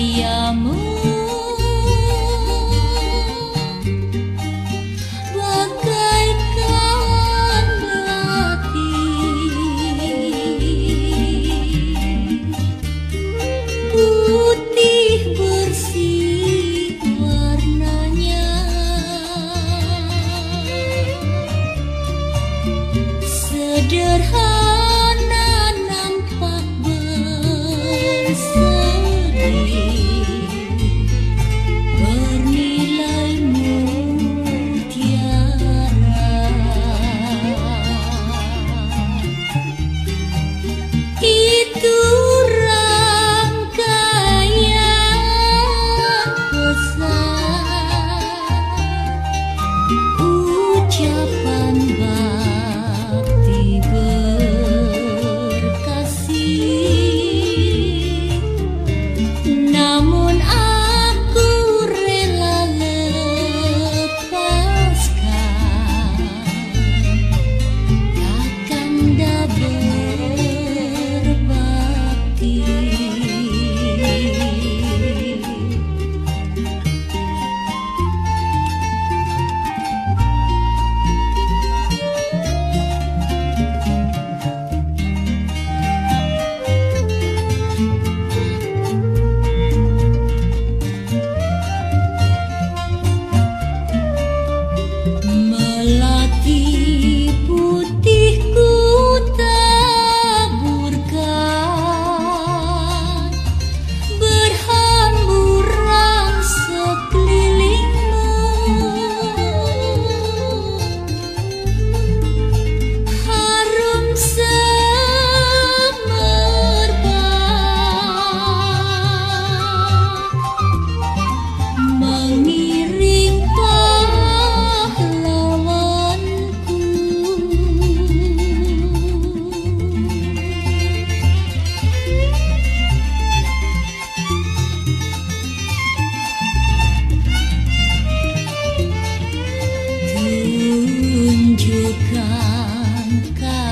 karyamu. Bagaikan melati. Putih bersih warnanya.